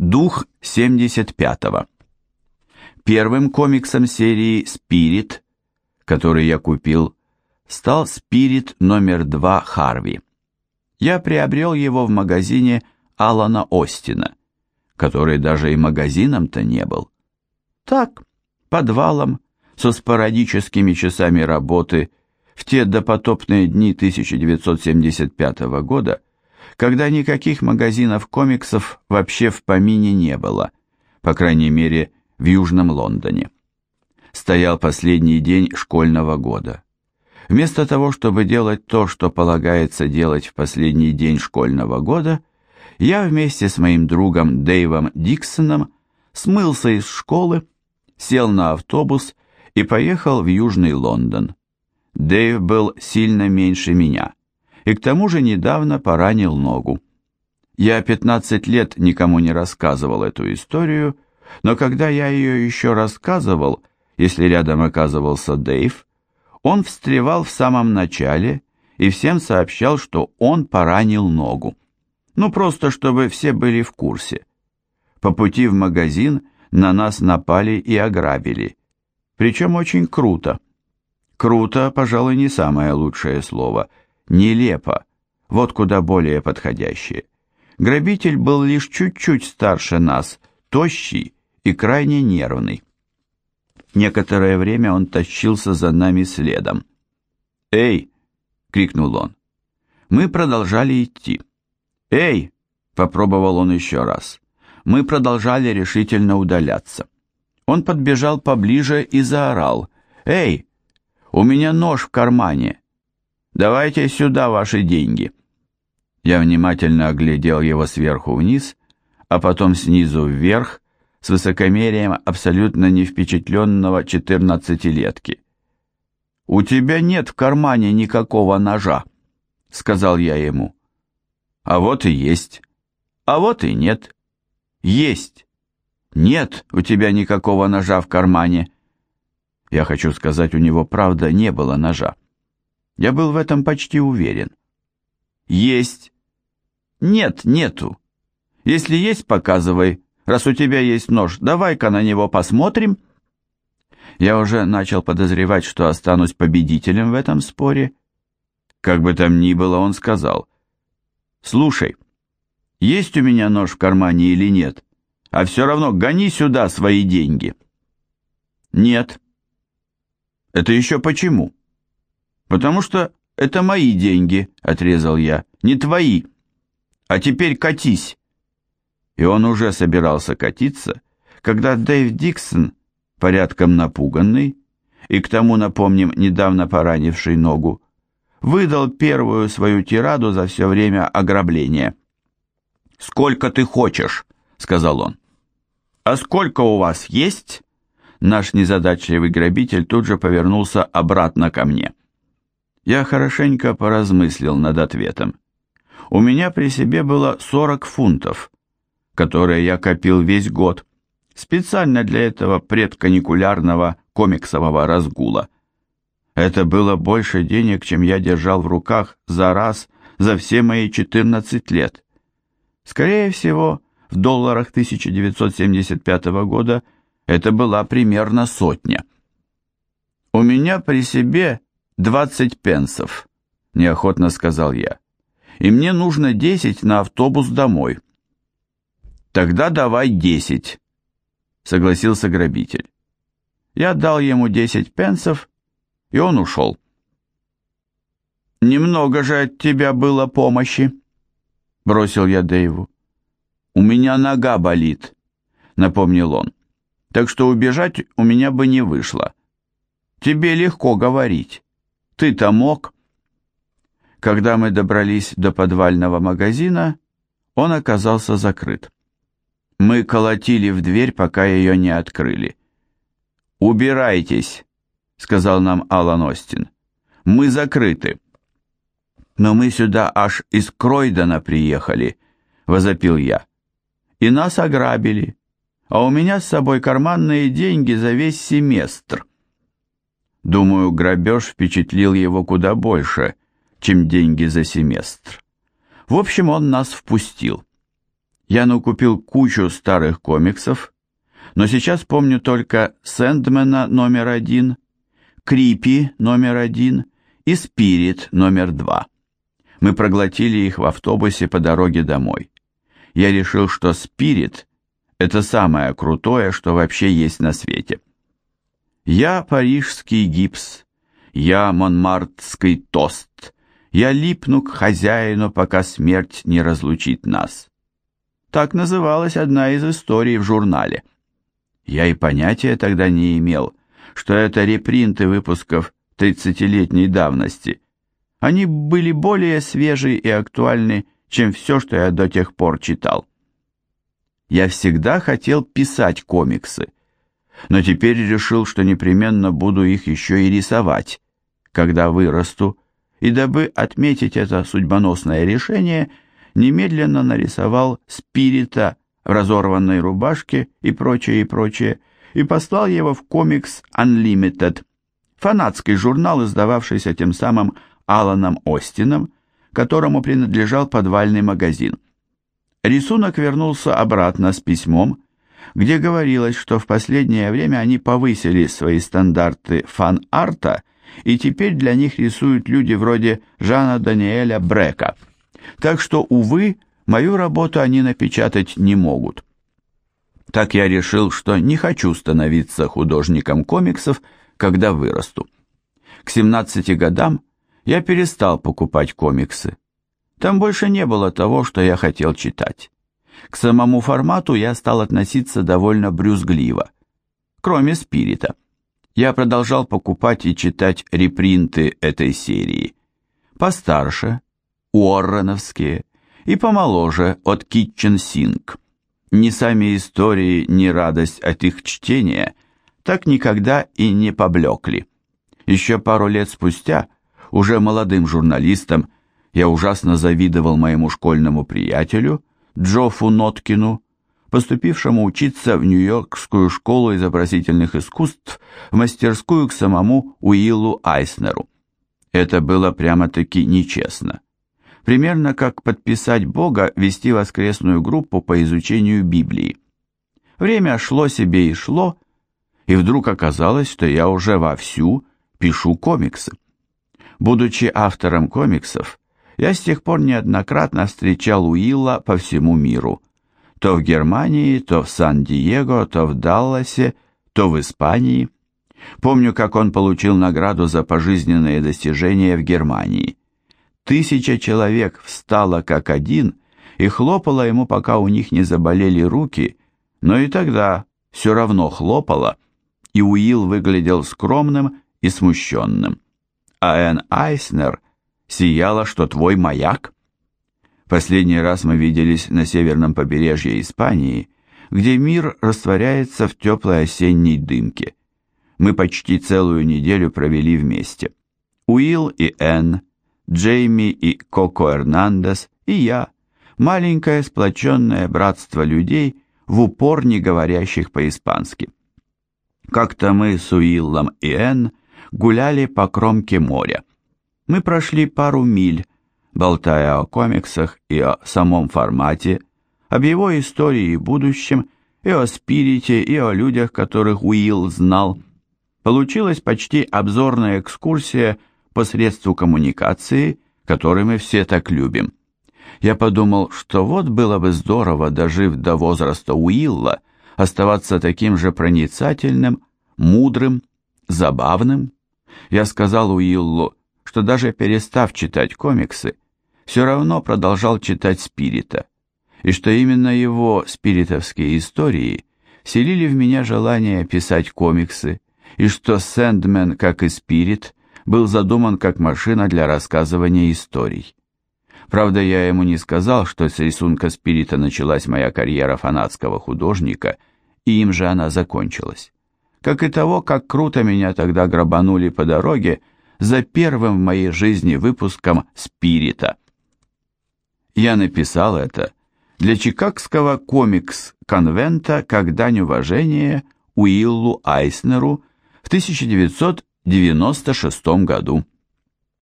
Дух 75-го. Первым комиксом серии «Спирит», который я купил, стал «Спирит номер 2 Харви». Я приобрел его в магазине Алана Остина, который даже и магазином-то не был. Так, подвалом, со спорадическими часами работы в те допотопные дни 1975 года, когда никаких магазинов комиксов вообще в помине не было, по крайней мере, в Южном Лондоне. Стоял последний день школьного года. Вместо того, чтобы делать то, что полагается делать в последний день школьного года, я вместе с моим другом Дэйвом Диксоном смылся из школы, сел на автобус и поехал в Южный Лондон. Дэйв был сильно меньше меня, и к тому же недавно поранил ногу. Я 15 лет никому не рассказывал эту историю, но когда я ее еще рассказывал, если рядом оказывался Дэйв, он встревал в самом начале и всем сообщал, что он поранил ногу. Ну, просто чтобы все были в курсе. По пути в магазин на нас напали и ограбили. Причем очень круто. Круто, пожалуй, не самое лучшее слово. Нелепо. Вот куда более подходящее. Грабитель был лишь чуть-чуть старше нас, тощий и крайне нервный. Некоторое время он тащился за нами следом. «Эй!» — крикнул он. Мы продолжали идти. «Эй!» — попробовал он еще раз. Мы продолжали решительно удаляться. Он подбежал поближе и заорал. «Эй, у меня нож в кармане! Давайте сюда ваши деньги!» Я внимательно оглядел его сверху вниз, а потом снизу вверх, с высокомерием абсолютно не впечатленного четырнадцатилетки. «У тебя нет в кармане никакого ножа», — сказал я ему. «А вот и есть. А вот и нет. Есть. Нет у тебя никакого ножа в кармане». Я хочу сказать, у него правда не было ножа. Я был в этом почти уверен. «Есть». «Нет, нету. Если есть, показывай. Раз у тебя есть нож, давай-ка на него посмотрим». Я уже начал подозревать, что останусь победителем в этом споре. Как бы там ни было, он сказал. «Слушай, есть у меня нож в кармане или нет? А все равно гони сюда свои деньги». «Нет». «Это еще почему?» «Потому что это мои деньги», — отрезал я, — «не твои. А теперь катись» и он уже собирался катиться, когда Дэйв Диксон, порядком напуганный, и к тому, напомним, недавно поранивший ногу, выдал первую свою тираду за все время ограбления. «Сколько ты хочешь?» — сказал он. «А сколько у вас есть?» Наш незадачливый грабитель тут же повернулся обратно ко мне. Я хорошенько поразмыслил над ответом. У меня при себе было 40 фунтов, которые я копил весь год, специально для этого предканикулярного комиксового разгула. Это было больше денег, чем я держал в руках за раз за все мои 14 лет. Скорее всего, в долларах 1975 года это была примерно сотня. «У меня при себе 20 пенсов», – неохотно сказал я, – «и мне нужно 10 на автобус домой». «Тогда давай десять», — согласился грабитель. Я дал ему десять пенсов, и он ушел. «Немного же от тебя было помощи», — бросил я Дэйву. «У меня нога болит», — напомнил он. «Так что убежать у меня бы не вышло. Тебе легко говорить. Ты-то мог». Когда мы добрались до подвального магазина, он оказался закрыт. Мы колотили в дверь, пока ее не открыли. «Убирайтесь», — сказал нам Алан Остин. «Мы закрыты». «Но мы сюда аж из Кройдена приехали», — возопил я. «И нас ограбили, а у меня с собой карманные деньги за весь семестр». Думаю, грабеж впечатлил его куда больше, чем деньги за семестр. В общем, он нас впустил. Я накупил кучу старых комиксов, но сейчас помню только Сэндмена номер один, Крипи номер один и Спирит номер два. Мы проглотили их в автобусе по дороге домой. Я решил, что Спирит – это самое крутое, что вообще есть на свете. Я парижский гипс, я монмартский тост, я липну к хозяину, пока смерть не разлучит нас. Так называлась одна из историй в журнале. Я и понятия тогда не имел, что это репринты выпусков тридцатилетней давности. Они были более свежие и актуальны, чем все, что я до тех пор читал. Я всегда хотел писать комиксы, но теперь решил, что непременно буду их еще и рисовать, когда вырасту, и дабы отметить это судьбоносное решение, немедленно нарисовал спирита в разорванной рубашке и прочее, и прочее, и послал его в комикс Unlimited, фанатский журнал, издававшийся тем самым Аланом Остином, которому принадлежал подвальный магазин. Рисунок вернулся обратно с письмом, где говорилось, что в последнее время они повысили свои стандарты фан-арта, и теперь для них рисуют люди вроде Жана Даниэля Брека. Так что, увы, мою работу они напечатать не могут. Так я решил, что не хочу становиться художником комиксов, когда вырасту. К 17 годам я перестал покупать комиксы. Там больше не было того, что я хотел читать. К самому формату я стал относиться довольно брюзгливо. Кроме спирита. Я продолжал покупать и читать репринты этой серии. Постарше, Уорреновские, и помоложе от Kitchen Sink. Ни сами истории, ни радость от их чтения так никогда и не поблекли. Еще пару лет спустя, уже молодым журналистом, я ужасно завидовал моему школьному приятелю Джоффу Ноткину, поступившему учиться в Нью-Йоркскую школу изобразительных искусств в мастерскую к самому Уиллу Айснеру. Это было прямо-таки нечестно примерно как подписать Бога вести воскресную группу по изучению Библии. Время шло себе и шло, и вдруг оказалось, что я уже вовсю пишу комиксы. Будучи автором комиксов, я с тех пор неоднократно встречал Уилла по всему миру. То в Германии, то в Сан-Диего, то в Далласе, то в Испании. Помню, как он получил награду за пожизненные достижения в Германии. Тысяча человек встала как один и хлопала ему, пока у них не заболели руки, но и тогда все равно хлопала, и Уилл выглядел скромным и смущенным. А Энн Айснер сияла, что твой маяк. Последний раз мы виделись на северном побережье Испании, где мир растворяется в теплой осенней дымке. Мы почти целую неделю провели вместе. Уилл и Энн, Джейми и Коко Эрнандес, и я, маленькое сплоченное братство людей, в упор не говорящих по-испански. Как-то мы с Уиллом и Энн гуляли по кромке моря. Мы прошли пару миль, болтая о комиксах и о самом формате, об его истории и будущем, и о спирите, и о людях, которых Уилл знал. Получилась почти обзорная экскурсия по средству коммуникации, который мы все так любим. Я подумал, что вот было бы здорово, дожив до возраста Уилла, оставаться таким же проницательным, мудрым, забавным. Я сказал Уиллу, что даже перестав читать комиксы, все равно продолжал читать Спирита, и что именно его спиритовские истории вселили в меня желание писать комиксы, и что Сэндмен, как и Спирит, был задуман как машина для рассказывания историй. Правда, я ему не сказал, что с рисунка спирита началась моя карьера фанатского художника, и им же она закончилась. Как и того, как круто меня тогда грабанули по дороге за первым в моей жизни выпуском «Спирита». Я написал это для чикагского комикс-конвента как дань уважения Уиллу Айснеру в 1900 1996 году.